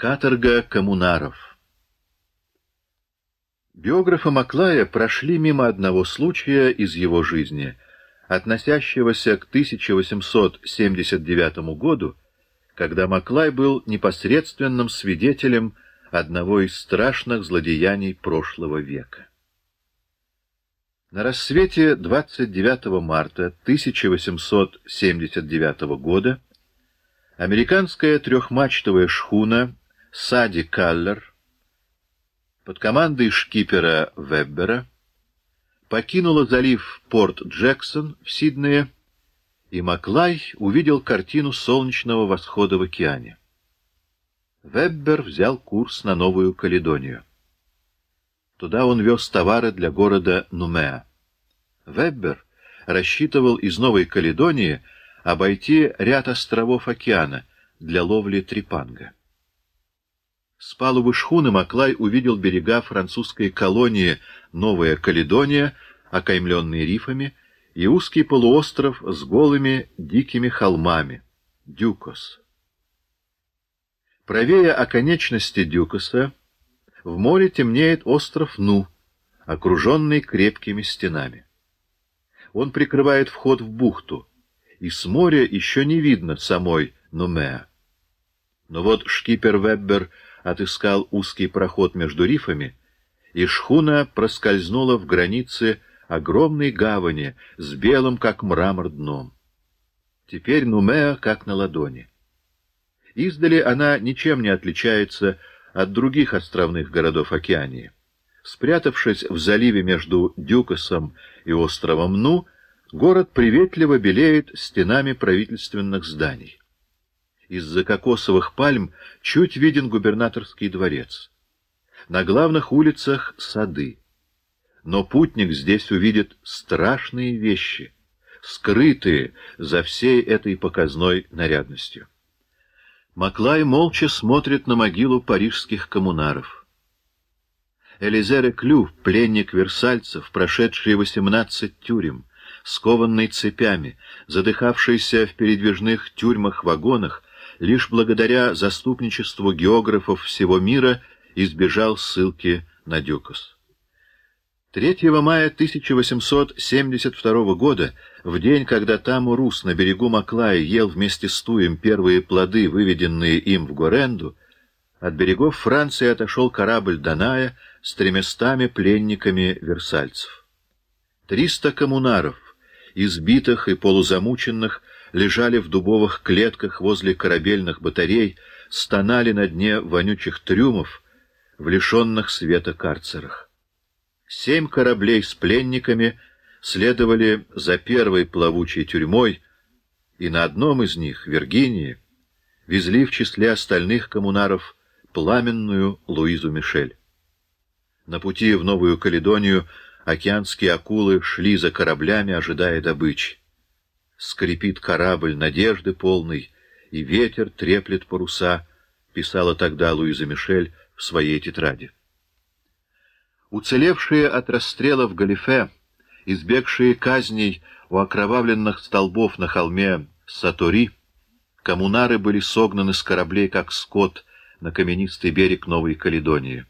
Каторга коммунаров Биографы Маклая прошли мимо одного случая из его жизни, относящегося к 1879 году, когда Маклай был непосредственным свидетелем одного из страшных злодеяний прошлого века. На рассвете 29 марта 1879 года американская трехмачтовая шхуна Сади Каллер под командой шкипера Веббера покинула залив Порт Джексон в Сиднее, и Маклай увидел картину солнечного восхода в океане. Веббер взял курс на Новую Каледонию. Туда он вез товары для города Нумеа. Веббер рассчитывал из Новой Каледонии обойти ряд островов океана для ловли трепанга. С палубы шхуны Маклай увидел берега французской колонии Новая Каледония, окаймленные рифами, и узкий полуостров с голыми дикими холмами — Дюкос. Правее оконечности Дюкоса в море темнеет остров Ну, окруженный крепкими стенами. Он прикрывает вход в бухту, и с моря еще не видно самой Нумеа. Но вот шкипер Веббер отыскал узкий проход между рифами, и шхуна проскользнула в границе огромной гавани с белым, как мрамор, дном. Теперь Нумеа как на ладони. Издали она ничем не отличается от других островных городов Океании. Спрятавшись в заливе между Дюкосом и островом Ну, город приветливо белеет стенами правительственных зданий. Из-за кокосовых пальм чуть виден губернаторский дворец. На главных улицах — сады. Но путник здесь увидит страшные вещи, скрытые за всей этой показной нарядностью. Маклай молча смотрит на могилу парижских коммунаров. Элизере Клю, пленник версальцев, прошедший восемнадцать тюрем, скованный цепями, задыхавшийся в передвижных тюрьмах-вагонах, лишь благодаря заступничеству географов всего мира избежал ссылки на Дюкос. 3 мая 1872 года, в день, когда Таму Рус на берегу Маклая ел вместе с Туем первые плоды, выведенные им в Горенду, от берегов Франции отошел корабль Даная с тремястами пленниками версальцев. Триста коммунаров, избитых и полузамученных, лежали в дубовых клетках возле корабельных батарей, стонали на дне вонючих трюмов, в лишенных света карцерах. Семь кораблей с пленниками следовали за первой плавучей тюрьмой, и на одном из них, Виргинии, везли в числе остальных коммунаров пламенную Луизу Мишель. На пути в Новую Каледонию океанские акулы шли за кораблями, ожидая добычи. Скрипит корабль надежды полный, и ветер треплет паруса, писала тогда Луиза Мишель в своей тетради. Уцелевшие от расстрела в Галифе, избегшие казней у окровавленных столбов на холме Сатори, коммунары были согнаны с кораблей, как скот, на каменистый берег Новой Каледонии.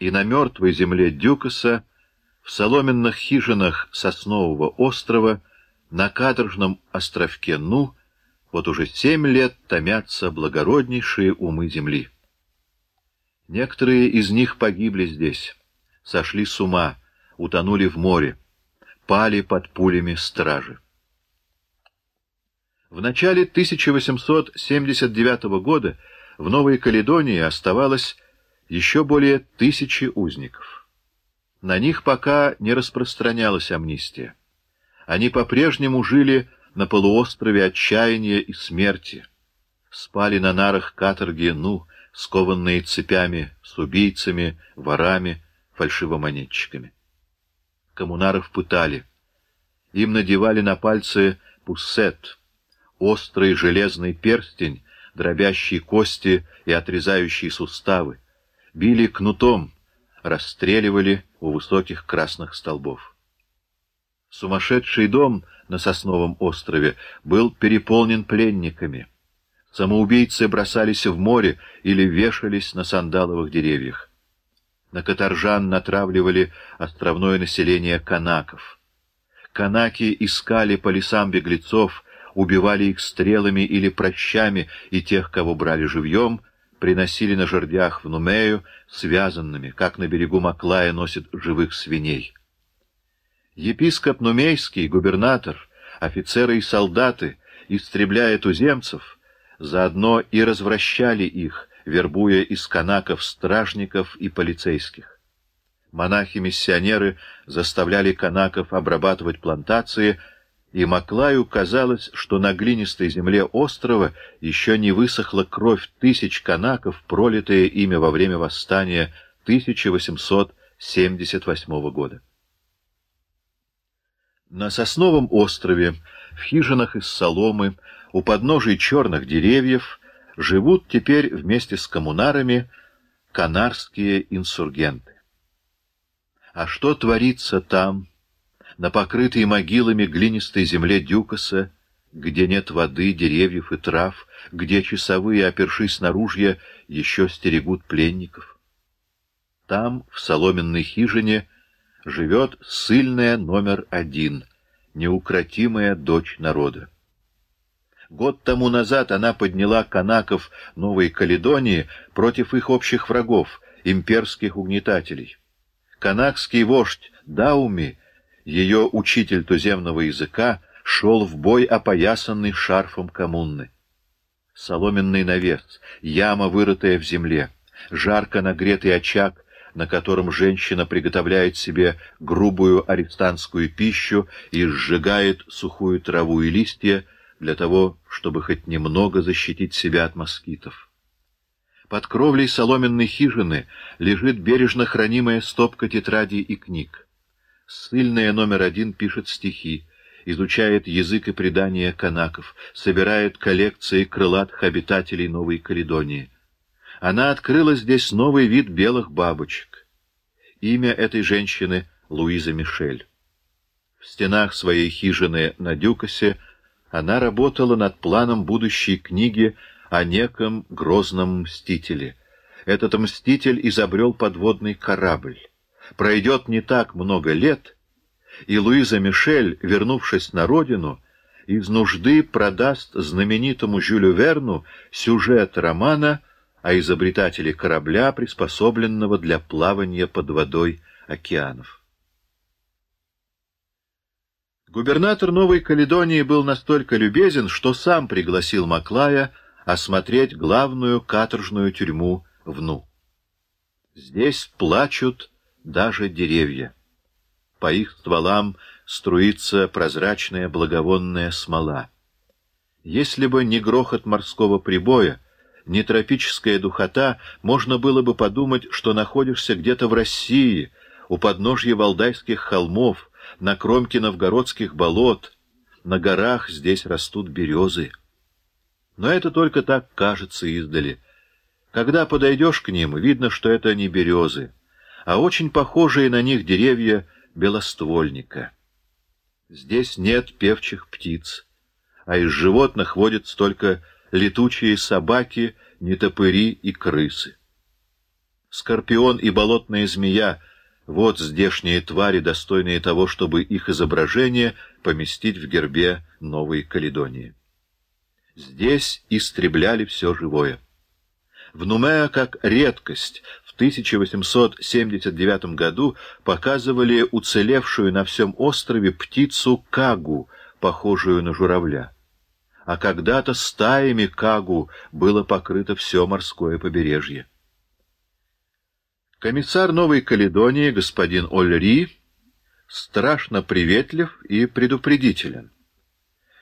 И на мертвой земле Дюкаса, в соломенных хижинах Соснового острова, на каторжном островке Ну, вот уже семь лет томятся благороднейшие умы земли. Некоторые из них погибли здесь сошли с ума, утонули в море, пали под пулями стражи. В начале 1879 года в Новой Каледонии оставалось еще более тысячи узников. На них пока не распространялась амнистия. Они по-прежнему жили на полуострове отчаяния и смерти, спали на нарах каторги, ну, скованные цепями, с убийцами, ворами, фальшивомонетчиками. Коммунаров пытали. Им надевали на пальцы пуссет, острый железный перстень, дробящий кости и отрезающий суставы. Били кнутом, расстреливали у высоких красных столбов. Сумасшедший дом на Сосновом острове был переполнен пленниками. Самоубийцы бросались в море или вешались на сандаловых деревьях. На каторжан натравливали островное население канаков. Канаки искали по лесам беглецов, убивали их стрелами или прощами, и тех, кого брали живьем, приносили на жердях в Нумею связанными, как на берегу Маклая носят живых свиней. Епископ Нумейский, губернатор, офицеры и солдаты, истребляя туземцев, заодно и развращали их, вербуя из канаков стражников и полицейских. Монахи-миссионеры заставляли канаков обрабатывать плантации, и Маклаю казалось, что на глинистой земле острова еще не высохла кровь тысяч канаков, пролитая ими во время восстания 1878 года. На Сосновом острове, в хижинах из соломы, у подножий черных деревьев, живут теперь вместе с коммунарами канарские инсургенты. А что творится там, на покрытой могилами глинистой земле Дюкаса, где нет воды, деревьев и трав, где часовые, опершись на ружья, еще стерегут пленников? Там, в соломенной хижине, живет сильная номер один, неукротимая дочь народа. Год тому назад она подняла канаков Новой Каледонии против их общих врагов, имперских угнетателей. Канакский вождь Дауми, ее учитель туземного языка, шел в бой опоясанный шарфом коммуны. Соломенный навес, яма, вырытая в земле, жарко нагретый очаг, на котором женщина приготовляет себе грубую арестантскую пищу и сжигает сухую траву и листья, для того, чтобы хоть немного защитить себя от москитов. Под кровлей соломенной хижины лежит бережно хранимая стопка тетрадей и книг. Ссыльная номер один пишет стихи, изучает язык и предания канаков, собирает коллекции крылатых обитателей Новой Каледонии. Она открыла здесь новый вид белых бабочек. Имя этой женщины — Луиза Мишель. В стенах своей хижины на Дюкасе она работала над планом будущей книги о неком грозном мстителе. Этот мститель изобрел подводный корабль. Пройдет не так много лет, и Луиза Мишель, вернувшись на родину, из нужды продаст знаменитому Жюлю Верну сюжет романа о изобретателе корабля, приспособленного для плавания под водой океанов. Губернатор Новой Каледонии был настолько любезен, что сам пригласил Маклая осмотреть главную каторжную тюрьму в Ну. Здесь плачут даже деревья. По их стволам струится прозрачная благовонная смола. Если бы не грохот морского прибоя, не тропическая духота, можно было бы подумать, что находишься где-то в России, у подножья Валдайских холмов, на кромке новгородских болот, на горах здесь растут березы. Но это только так кажется издали. Когда подойдешь к ним, видно, что это не березы, а очень похожие на них деревья белоствольника. Здесь нет певчих птиц, а из животных водятся только летучие собаки, нетопыри и крысы. Скорпион и болотная змея вот здешние твари, достойные того, чтобы их изображение поместить в гербе Новой Каледонии. Здесь истребляли все живое. В Нумеа как редкость 1879 году показывали уцелевшую на всем острове птицу кагу, похожую на журавля. А когда-то стаями кагу было покрыто все морское побережье. Комиссар Новой Каледонии, господин Ольри, страшно приветлив и предупредителен.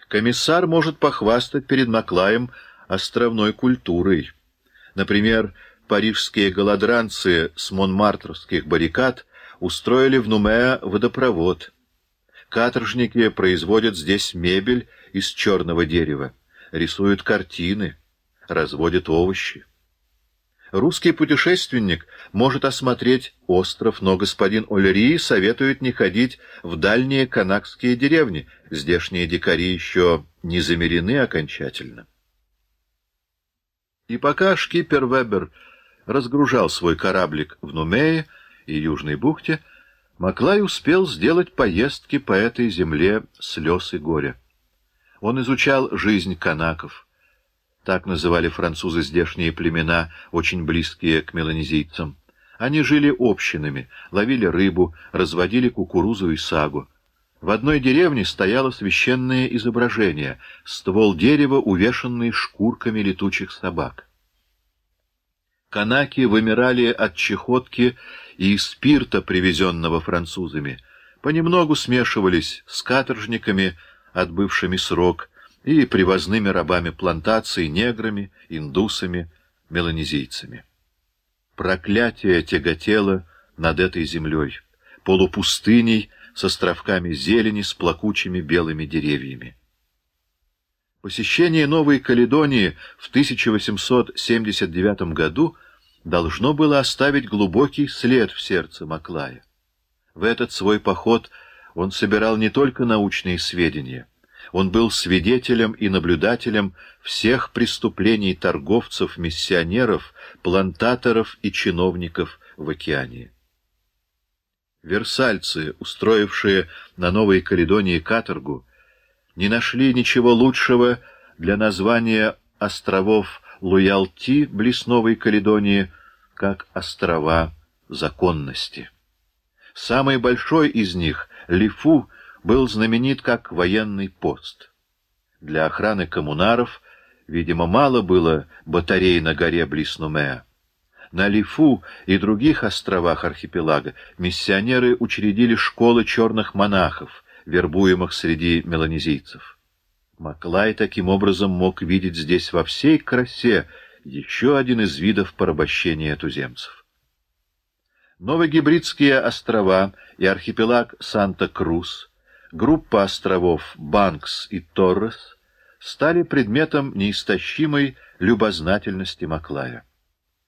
Комиссар может похвастать перед Маклаем островной культурой. Например, парижские голодранцы с монмартровских баррикад устроили в Нумеа водопровод. Каторжники производят здесь мебель из черного дерева, рисуют картины, разводят овощи. Русский путешественник может осмотреть остров, но господин Олери советует не ходить в дальние канакские деревни. Здешние дикари еще не замерены окончательно. И пока шкипер Вебер разгружал свой кораблик в Нумее и Южной бухте, Маклай успел сделать поездки по этой земле слез и горя. Он изучал жизнь канаков. Так называли французы здешние племена, очень близкие к меланезийцам. Они жили общинами, ловили рыбу, разводили кукурузу и сагу. В одной деревне стояло священное изображение — ствол дерева, увешанный шкурками летучих собак. Канаки вымирали от чехотки и спирта, привезенного французами, понемногу смешивались с каторжниками, отбывшими срок, и привозными рабами плантаций, неграми, индусами, меланезийцами. Проклятие тяготело над этой землей, полупустыней с островками зелени, с плакучими белыми деревьями. Посещение Новой Каледонии в 1879 году должно было оставить глубокий след в сердце Маклая. В этот свой поход он собирал не только научные сведения, он был свидетелем и наблюдателем всех преступлений торговцев, миссионеров, плантаторов и чиновников в океане. Версальцы, устроившие на Новой Каледонии каторгу, не нашли ничего лучшего для названия островов Луялти близ Новой Каледонии, как острова законности. Самый большой из них, Лифу, был знаменит как военный пост. Для охраны коммунаров, видимо, мало было батарей на горе близ Нумеа. На Лифу и других островах архипелага миссионеры учредили школы черных монахов, вербуемых среди меланезийцев. Маклай таким образом мог видеть здесь во всей красе еще один из видов порабощения туземцев. Новогибридские острова и архипелаг Санта-Крус, группа островов Банкс и Торрес стали предметом неистощимой любознательности Маклая.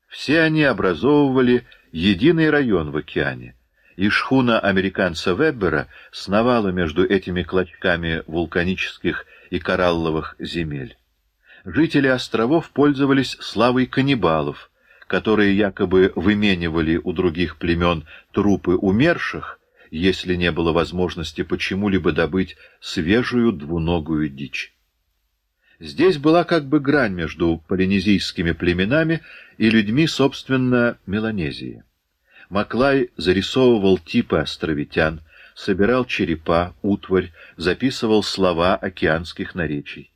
Все они образовывали единый район в океане, и шхуна американца Веббера сновала между этими клочками вулканических и коралловых земель. Жители островов пользовались славой каннибалов, которые якобы выменивали у других племен трупы умерших, если не было возможности почему-либо добыть свежую двуногую дичь. Здесь была как бы грань между полинезийскими племенами и людьми, собственно, Меланезии. Маклай зарисовывал типы островитян, собирал черепа, утварь, записывал слова океанских наречий.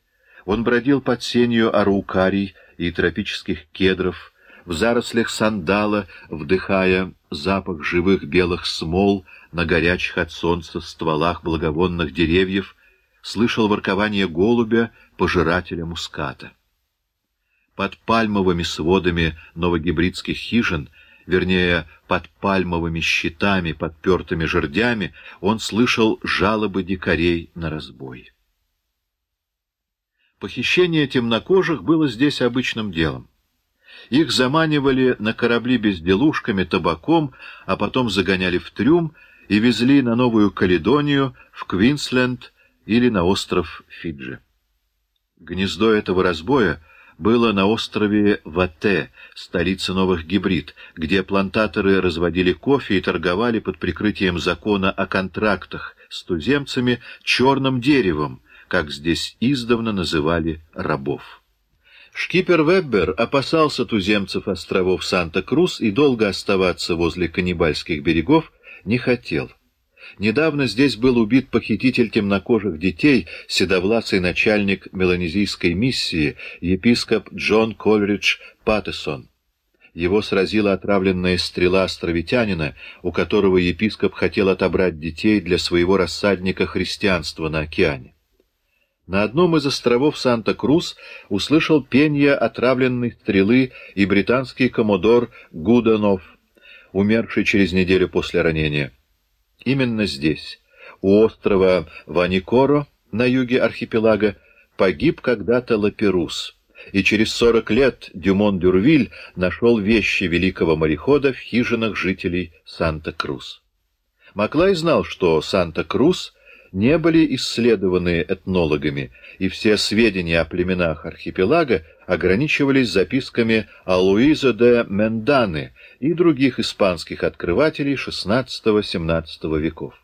Он бродил под сенью араукарий и тропических кедров, в зарослях сандала, вдыхая запах живых белых смол на горячих от солнца стволах благовонных деревьев, слышал воркование голубя, пожирателя муската. Под пальмовыми сводами новогибридских хижин, вернее, под пальмовыми щитами, подпертыми жердями, он слышал жалобы дикарей на разбой. Похищение темнокожих было здесь обычным делом. Их заманивали на корабли безделушками, табаком, а потом загоняли в трюм и везли на Новую Каледонию, в Квинсленд или на остров Фиджи. Гнездо этого разбоя было на острове Вате, столице новых гибрид, где плантаторы разводили кофе и торговали под прикрытием закона о контрактах с туземцами черным деревом, как здесь издавна называли рабов. Шкипер Веббер опасался туземцев островов Санта-Крус и долго оставаться возле каннибальских берегов не хотел. Недавно здесь был убит похититель темнокожих детей, седовласый начальник меланезийской миссии, епископ Джон Колридж Паттесон. Его сразила отравленная стрела островитянина, у которого епископ хотел отобрать детей для своего рассадника христианства на океане. На одном из островов Санта-Крус услышал пение отравленной стрелы и британский коммодор Гуданов, умерший через неделю после ранения. Именно здесь, у острова Ваникоро, на юге архипелага, погиб когда-то Лаперус, и через сорок лет Дюмон-Дюрвиль нашел вещи великого морехода в хижинах жителей Санта-Крус. Маклай знал, что Санта-Крус не были исследованы этнологами, и все сведения о племенах архипелага ограничивались записками Алуизо де Менданы и других испанских открывателей XVI-XVII веков.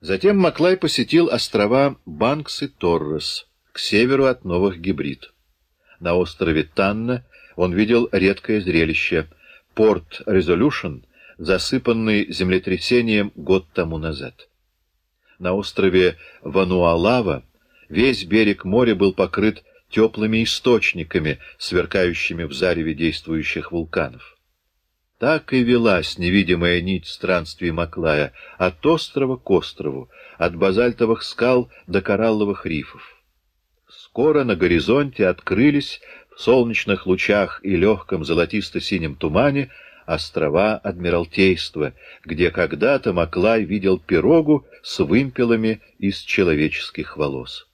Затем Маклай посетил острова Банкс и Торрес, к северу от Новых Гибрид. На острове Танна он видел редкое зрелище — порт Резолюшн, засыпанный землетрясением год тому назад. На острове Вануалава весь берег моря был покрыт теплыми источниками, сверкающими в зареве действующих вулканов. Так и велась невидимая нить странствий Маклая от острова к острову, от базальтовых скал до коралловых рифов. Скоро на горизонте открылись в солнечных лучах и легком золотисто-синем тумане острова Адмиралтейства, где когда-то Маклай видел пирогу с вымпелами из человеческих волос.